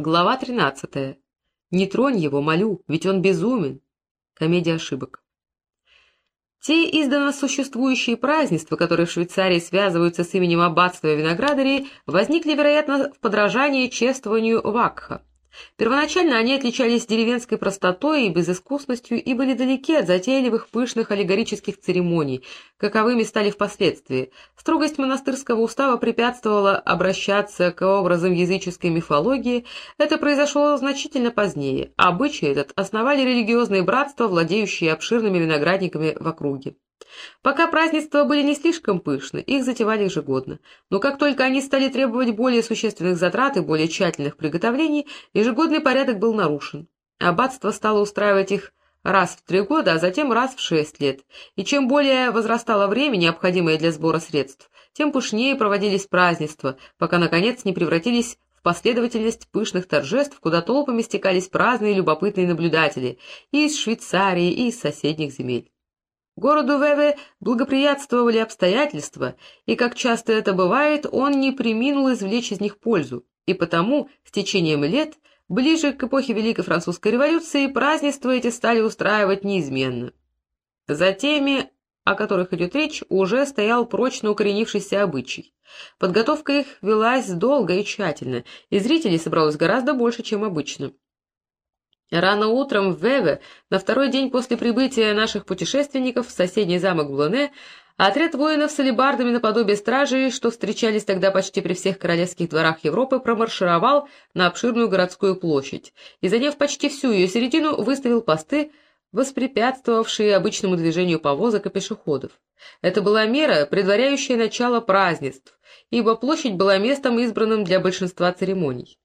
Глава 13. Не тронь его, молю, ведь он безумен. Комедия ошибок. Те издавна существующие празднества, которые в Швейцарии связываются с именем аббатства виноградарей, возникли, вероятно, в подражании чествованию Вакха. Первоначально они отличались деревенской простотой и безыскусностью и были далеки от затейливых пышных аллегорических церемоний, каковыми стали впоследствии. Строгость монастырского устава препятствовала обращаться к образам языческой мифологии, это произошло значительно позднее. Обычай этот основали религиозные братства, владеющие обширными виноградниками в округе. Пока празднества были не слишком пышны, их затевали ежегодно. Но как только они стали требовать более существенных затрат и более тщательных приготовлений, ежегодный порядок был нарушен. Аббатство стало устраивать их раз в три года, а затем раз в шесть лет. И чем более возрастало время, необходимое для сбора средств, тем пышнее проводились празднества, пока, наконец, не превратились в последовательность пышных торжеств, куда толпами стекались праздные любопытные наблюдатели и из Швейцарии, и из соседних земель. Городу Веве благоприятствовали обстоятельства, и, как часто это бывает, он не приминул извлечь из них пользу, и потому, с течением лет, ближе к эпохе Великой Французской революции, празднества эти стали устраивать неизменно. За теми, о которых идет речь, уже стоял прочно укоренившийся обычай. Подготовка их велась долго и тщательно, и зрителей собралось гораздо больше, чем обычно. Рано утром в Веве, на второй день после прибытия наших путешественников в соседний замок Блоне, отряд воинов с алебардами наподобие стражей, что встречались тогда почти при всех королевских дворах Европы, промаршировал на обширную городскую площадь и, заняв почти всю ее середину, выставил посты, воспрепятствовавшие обычному движению повозок и пешеходов. Это была мера, предваряющая начало празднеств, ибо площадь была местом, избранным для большинства церемоний.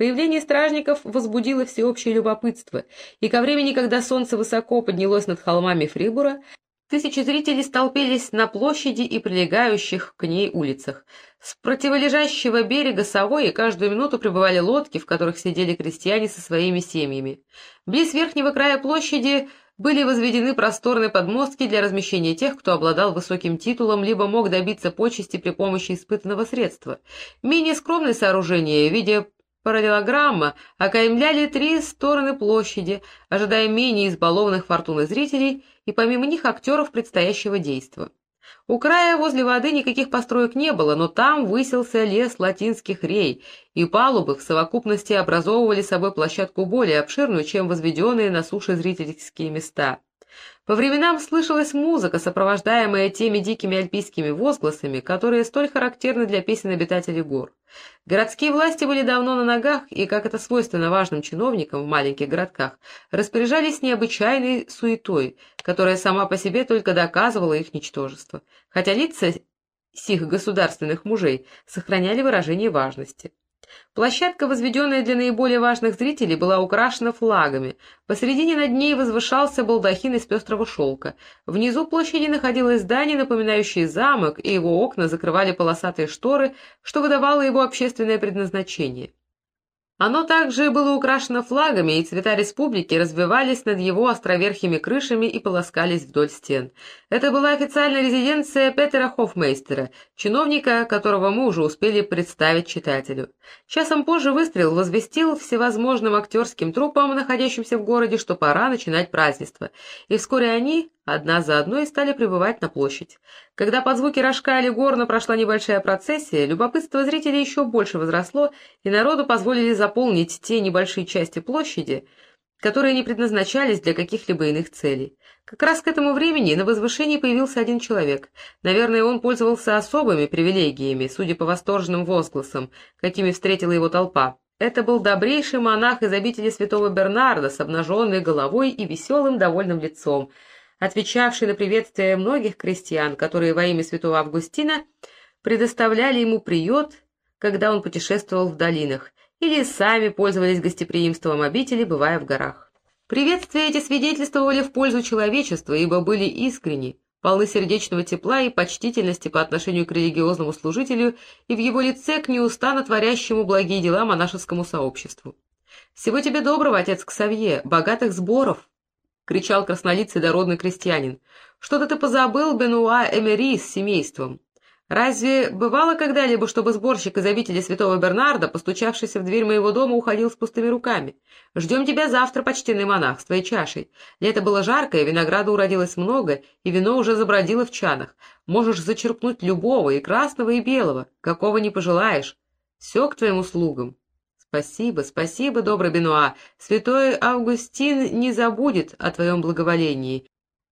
Появление стражников возбудило всеобщее любопытство, и ко времени, когда солнце высоко поднялось над холмами Фрибура, тысячи зрителей столпились на площади и прилегающих к ней улицах. С противолежащего берега Савои каждую минуту прибывали лодки, в которых сидели крестьяне со своими семьями. Близ верхнего края площади были возведены просторные подмостки для размещения тех, кто обладал высоким титулом, либо мог добиться почести при помощи испытанного средства. Менее скромные сооружения в виде Параллелограмма окаймляли три стороны площади, ожидая менее избалованных фортуны зрителей и помимо них актеров предстоящего действа. У края возле воды никаких построек не было, но там высился лес латинских рей, и палубы в совокупности образовывали собой площадку более обширную, чем возведенные на суше зрительские места. По временам слышалась музыка, сопровождаемая теми дикими альпийскими возгласами, которые столь характерны для песен обитателей гор. Городские власти были давно на ногах и, как это свойственно важным чиновникам в маленьких городках, распоряжались необычайной суетой, которая сама по себе только доказывала их ничтожество, хотя лица сих государственных мужей сохраняли выражение важности. Площадка, возведенная для наиболее важных зрителей, была украшена флагами. Посредине над ней возвышался балдахин из пестрого шелка. Внизу площади находилось здание, напоминающее замок, и его окна закрывали полосатые шторы, что выдавало его общественное предназначение. Оно также было украшено флагами, и цвета республики развивались над его островерхими крышами и полоскались вдоль стен. Это была официальная резиденция Петера Хофмейстера, чиновника, которого мы уже успели представить читателю. Часом позже выстрел возвестил всевозможным актерским трупам, находящимся в городе, что пора начинать празднество, и вскоре они, одна за одной стали прибывать на площадь. Когда под звуки рожка или горна прошла небольшая процессия, любопытство зрителей еще больше возросло, и народу позволили заполнить те небольшие части площади, которые не предназначались для каких-либо иных целей. Как раз к этому времени на возвышении появился один человек. Наверное, он пользовался особыми привилегиями, судя по восторженным возгласам, какими встретила его толпа. Это был добрейший монах из обители святого Бернарда с обнаженной головой и веселым довольным лицом, отвечавший на приветствие многих крестьян, которые во имя святого Августина предоставляли ему приют, когда он путешествовал в долинах, или сами пользовались гостеприимством обители, бывая в горах. Приветствия эти свидетельствовали в пользу человечества, ибо были искренни, полны сердечного тепла и почтительности по отношению к религиозному служителю и в его лице к неустанно творящему благие дела монашескому сообществу. «Всего тебе доброго, отец Ксавье, богатых сборов!» кричал краснолицый дородный крестьянин. «Что-то ты позабыл, Бенуа Эмери с семейством. Разве бывало когда-либо, чтобы сборщик из обители святого Бернарда, постучавшийся в дверь моего дома, уходил с пустыми руками? Ждем тебя завтра, почтенный монах, с твоей чашей. Лето было жаркое, винограда уродилось много, и вино уже забродило в чанах. Можешь зачерпнуть любого, и красного, и белого, какого не пожелаешь. Все к твоим услугам. Спасибо, спасибо, добрый Бенуа. Святой Августин не забудет о твоем благоволении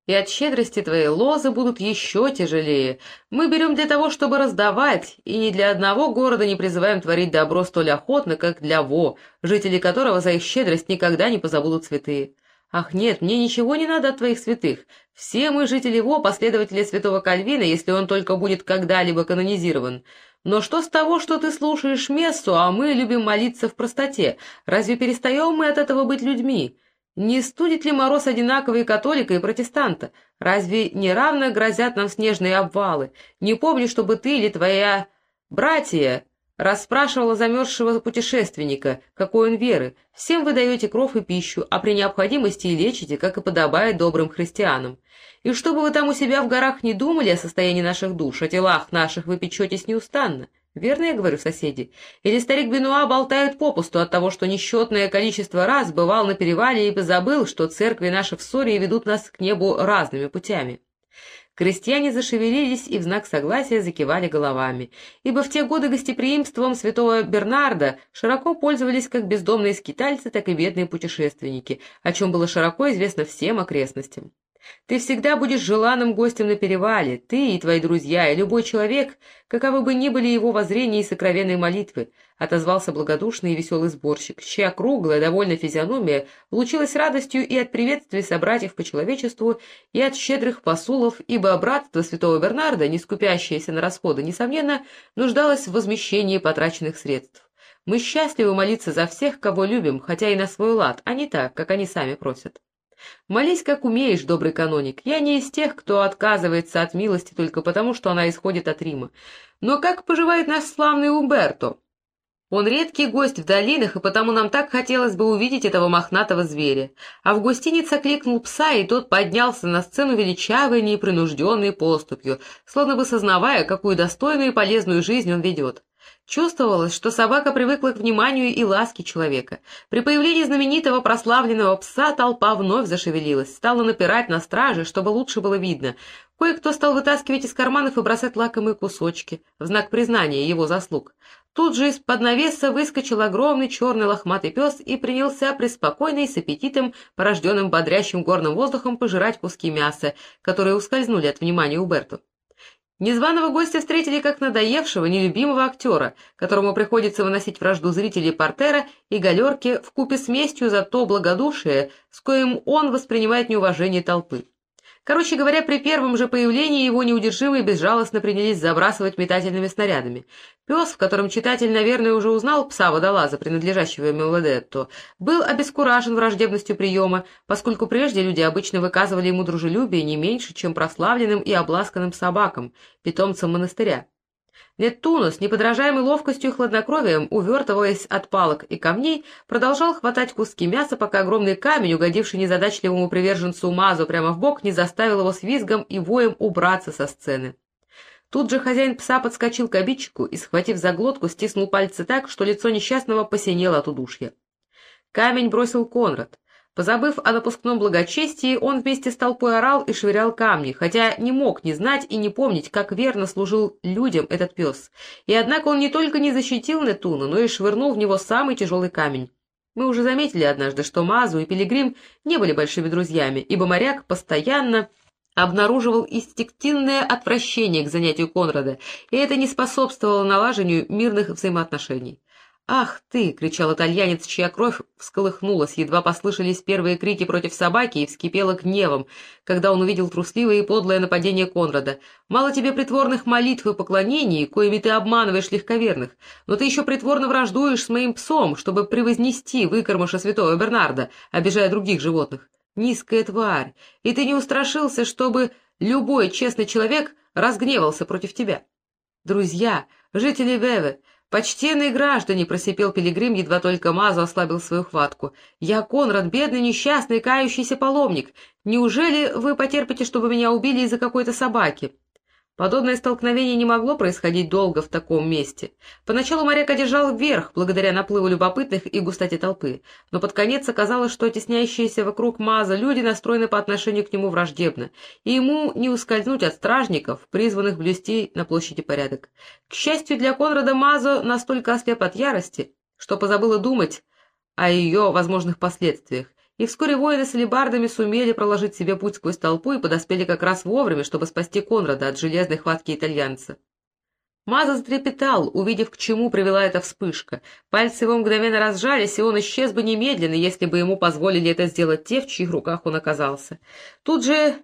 и от щедрости твоей лозы будут еще тяжелее. Мы берем для того, чтобы раздавать, и для одного города не призываем творить добро столь охотно, как для Во, жители которого за их щедрость никогда не позабудут святые. Ах нет, мне ничего не надо от твоих святых. Все мы жители Во, последователи святого Кальвина, если он только будет когда-либо канонизирован. Но что с того, что ты слушаешь мессу, а мы любим молиться в простоте? Разве перестаем мы от этого быть людьми?» Не студит ли мороз одинаковый католика и протестанта? Разве не равно грозят нам снежные обвалы? Не помню, чтобы ты или твоя братья расспрашивала замерзшего путешественника, какой он веры. Всем вы даете кров и пищу, а при необходимости и лечите, как и подобает добрым христианам. И чтобы вы там у себя в горах не думали о состоянии наших душ, о телах наших вы печетесь неустанно. Верно я говорю, соседи? Или старик Бенуа болтает попусту от того, что несчетное количество раз бывал на перевале и позабыл, что церкви наши в ссоре ведут нас к небу разными путями? Крестьяне зашевелились и в знак согласия закивали головами, ибо в те годы гостеприимством святого Бернарда широко пользовались как бездомные скитальцы, так и бедные путешественники, о чем было широко известно всем окрестностям. Ты всегда будешь желанным гостем на перевале, ты и твои друзья, и любой человек, каковы бы ни были его воззрения и сокровенные молитвы, — отозвался благодушный и веселый сборщик, чья круглая, довольно физиономия лучилась радостью и от приветствий собратьев по человечеству, и от щедрых посулов, ибо братство святого Бернарда, не скупящееся на расходы, несомненно, нуждалось в возмещении потраченных средств. Мы счастливы молиться за всех, кого любим, хотя и на свой лад, а не так, как они сами просят. Молись, как умеешь, добрый каноник. Я не из тех, кто отказывается от милости только потому, что она исходит от Рима. Но как поживает наш славный Умберто? Он редкий гость в долинах, и потому нам так хотелось бы увидеть этого мохнатого зверя. А в гостинице окликнул пса, и тот поднялся на сцену величавой, непринужденной поступью, словно бы сознавая, какую достойную и полезную жизнь он ведет. Чувствовалось, что собака привыкла к вниманию и ласке человека. При появлении знаменитого прославленного пса толпа вновь зашевелилась, стала напирать на страже, чтобы лучше было видно. Кое-кто стал вытаскивать из карманов и бросать лакомые кусочки, в знак признания его заслуг. Тут же из-под навеса выскочил огромный черный лохматый пес и принялся преспокойно и с аппетитом, порожденным бодрящим горным воздухом, пожирать куски мяса, которые ускользнули от внимания Уберту. Незваного гостя встретили как надоевшего, нелюбимого актера, которому приходится выносить вражду зрителей портера и галерки в купе с местью за то благодушие, с коим он воспринимает неуважение толпы. Короче говоря, при первом же появлении его неудержимо и безжалостно принялись забрасывать метательными снарядами. Пес, в котором читатель, наверное, уже узнал пса-водолаза, принадлежащего Мелодетто, был обескуражен враждебностью приема, поскольку прежде люди обычно выказывали ему дружелюбие не меньше, чем прославленным и обласканным собакам, питомцам монастыря. Неттуно с неподражаемой ловкостью и хладнокровием, увертываясь от палок и камней, продолжал хватать куски мяса, пока огромный камень, угодивший незадачливому приверженцу Мазу прямо в бок, не заставил его с визгом и воем убраться со сцены. Тут же хозяин пса подскочил к обидчику и, схватив за глотку, стиснул пальцы так, что лицо несчастного посинело от удушья. Камень бросил Конрад. Позабыв о напускном благочестии, он вместе с толпой орал и швырял камни, хотя не мог не знать и не помнить, как верно служил людям этот пес. И однако он не только не защитил Нетуна, но и швырнул в него самый тяжелый камень. Мы уже заметили однажды, что Мазу и Пилигрим не были большими друзьями, ибо моряк постоянно обнаруживал инстинктивное отвращение к занятию Конрада, и это не способствовало налаживанию мирных взаимоотношений. «Ах ты!» — кричал итальянец, чья кровь всколыхнулась, едва послышались первые крики против собаки и вскипела гневом, когда он увидел трусливое и подлое нападение Конрада. «Мало тебе притворных молитв и поклонений, коими ты обманываешь легковерных, но ты еще притворно враждуешь с моим псом, чтобы превознести выкормыша святого Бернарда, обижая других животных. Низкая тварь! И ты не устрашился, чтобы любой честный человек разгневался против тебя!» «Друзья, жители Веве!» «Почтенные граждане!» — просипел Пилигрим, едва только Мазу ослабил свою хватку. «Я Конрад, бедный, несчастный, кающийся паломник. Неужели вы потерпите, чтобы меня убили из-за какой-то собаки?» Подобное столкновение не могло происходить долго в таком месте. Поначалу моряк одержал вверх, благодаря наплыву любопытных и густоте толпы, но под конец оказалось, что теснящиеся вокруг Маза люди настроены по отношению к нему враждебно, и ему не ускользнуть от стражников, призванных блюсти на площади порядок. К счастью для Конрада Мазо настолько ослеп от ярости, что позабыла думать о ее возможных последствиях, и вскоре воины с алебардами сумели проложить себе путь сквозь толпу и подоспели как раз вовремя, чтобы спасти Конрада от железной хватки итальянца. Маза затрепетал, увидев, к чему привела эта вспышка. Пальцы его мгновенно разжались, и он исчез бы немедленно, если бы ему позволили это сделать те, в чьих руках он оказался. Тут же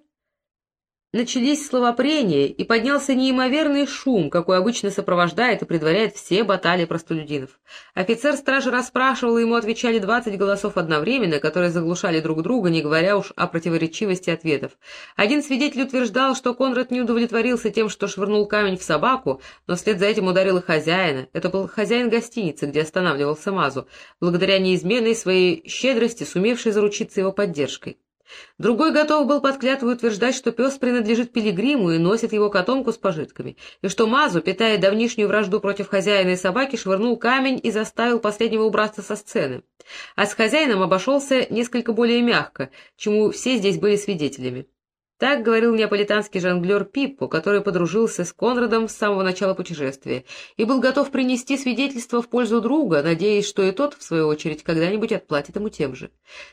Начались словопрения, и поднялся неимоверный шум, какой обычно сопровождает и предваряет все баталии простолюдинов. Офицер стражи расспрашивал, и ему отвечали двадцать голосов одновременно, которые заглушали друг друга, не говоря уж о противоречивости ответов. Один свидетель утверждал, что Конрад не удовлетворился тем, что швырнул камень в собаку, но вслед за этим ударил и хозяина. Это был хозяин гостиницы, где останавливался Мазу, благодаря неизменной своей щедрости, сумевшей заручиться его поддержкой. Другой готов был под клятву утверждать, что пес принадлежит пилигриму и носит его котомку с пожитками, и что Мазу, питая давнишнюю вражду против хозяина и собаки, швырнул камень и заставил последнего убраться со сцены. А с хозяином обошелся несколько более мягко, чему все здесь были свидетелями. Так говорил неаполитанский жонглер Пиппо, который подружился с Конрадом с самого начала путешествия и был готов принести свидетельство в пользу друга, надеясь, что и тот, в свою очередь, когда-нибудь отплатит ему тем же.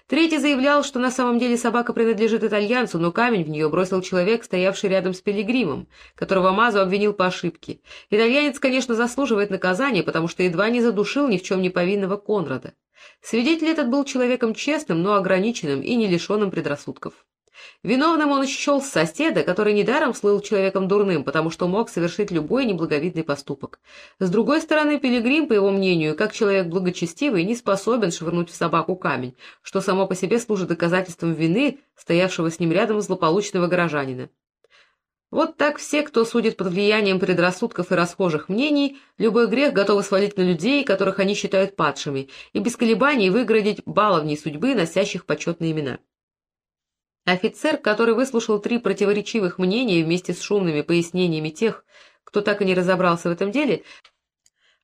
Третий заявлял, что на самом деле собака принадлежит итальянцу, но камень в нее бросил человек, стоявший рядом с пилигримом, которого Мазу обвинил по ошибке. Итальянец, конечно, заслуживает наказания, потому что едва не задушил ни в чем не повинного Конрада. Свидетель этот был человеком честным, но ограниченным и не лишенным предрассудков. Виновным он счел соседа, который недаром слыл человеком дурным, потому что мог совершить любой неблаговидный поступок. С другой стороны, Пилигрим, по его мнению, как человек благочестивый, не способен швырнуть в собаку камень, что само по себе служит доказательством вины стоявшего с ним рядом злополучного горожанина. Вот так все, кто судит под влиянием предрассудков и расхожих мнений, любой грех готовы свалить на людей, которых они считают падшими, и без колебаний выградить баловней судьбы, носящих почетные имена. Офицер, который выслушал три противоречивых мнения вместе с шумными пояснениями тех, кто так и не разобрался в этом деле,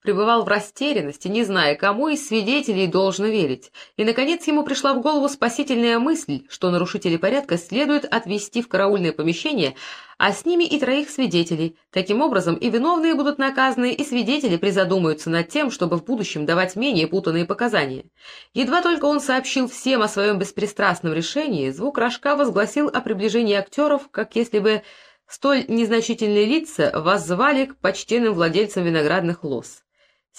пребывал в растерянности, не зная, кому из свидетелей должно верить, и, наконец, ему пришла в голову спасительная мысль, что нарушители порядка следует отвести в караульное помещение, а с ними и троих свидетелей. Таким образом, и виновные будут наказаны, и свидетели призадумаются над тем, чтобы в будущем давать менее путанные показания. Едва только он сообщил всем о своем беспристрастном решении, звук рожка возгласил о приближении актеров, как если бы столь незначительные лица воззвали к почтенным владельцам виноградных лоз.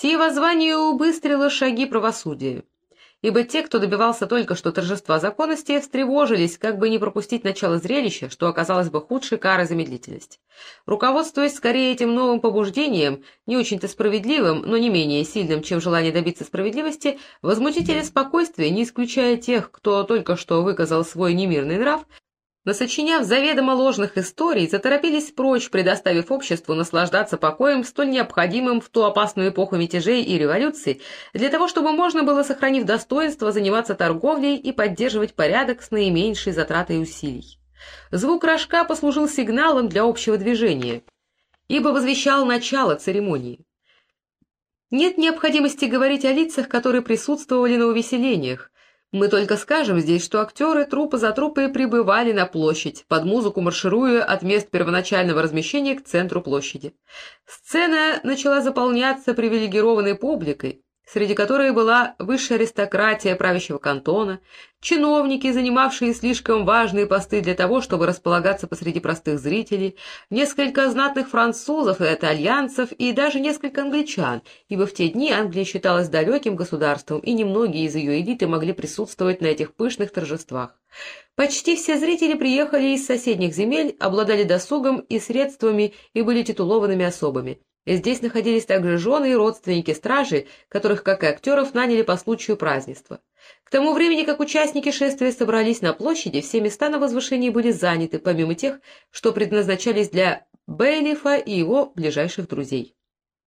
Сие воззвание убыстрило шаги правосудия, ибо те, кто добивался только что торжества законности, встревожились, как бы не пропустить начало зрелища, что оказалось бы худшей карой за медлительность. Руководствуясь скорее этим новым побуждением, не очень-то справедливым, но не менее сильным, чем желание добиться справедливости, возмутители спокойствия, не исключая тех, кто только что выказал свой немирный нрав, насочиняв заведомо ложных историй, заторопились прочь, предоставив обществу наслаждаться покоем, столь необходимым в ту опасную эпоху мятежей и революций, для того, чтобы можно было, сохранив достоинство, заниматься торговлей и поддерживать порядок с наименьшей затратой усилий. Звук рожка послужил сигналом для общего движения, ибо возвещал начало церемонии. Нет необходимости говорить о лицах, которые присутствовали на увеселениях, мы только скажем здесь, что актеры трупа за трупой прибывали на площадь, под музыку маршируя от мест первоначального размещения к центру площади. Сцена начала заполняться привилегированной публикой, среди которой была высшая аристократия правящего кантона, чиновники, занимавшие слишком важные посты для того, чтобы располагаться посреди простых зрителей, несколько знатных французов и итальянцев и даже несколько англичан, ибо в те дни Англия считалась далеким государством, и немногие из ее элиты могли присутствовать на этих пышных торжествах. Почти все зрители приехали из соседних земель, обладали досугом и средствами и были титулованными особами. Здесь находились также жены и родственники стражи, которых, как и актеров, наняли по случаю празднества. К тому времени, как участники шествия собрались на площади, все места на возвышении были заняты, помимо тех, что предназначались для Бейлифа и его ближайших друзей.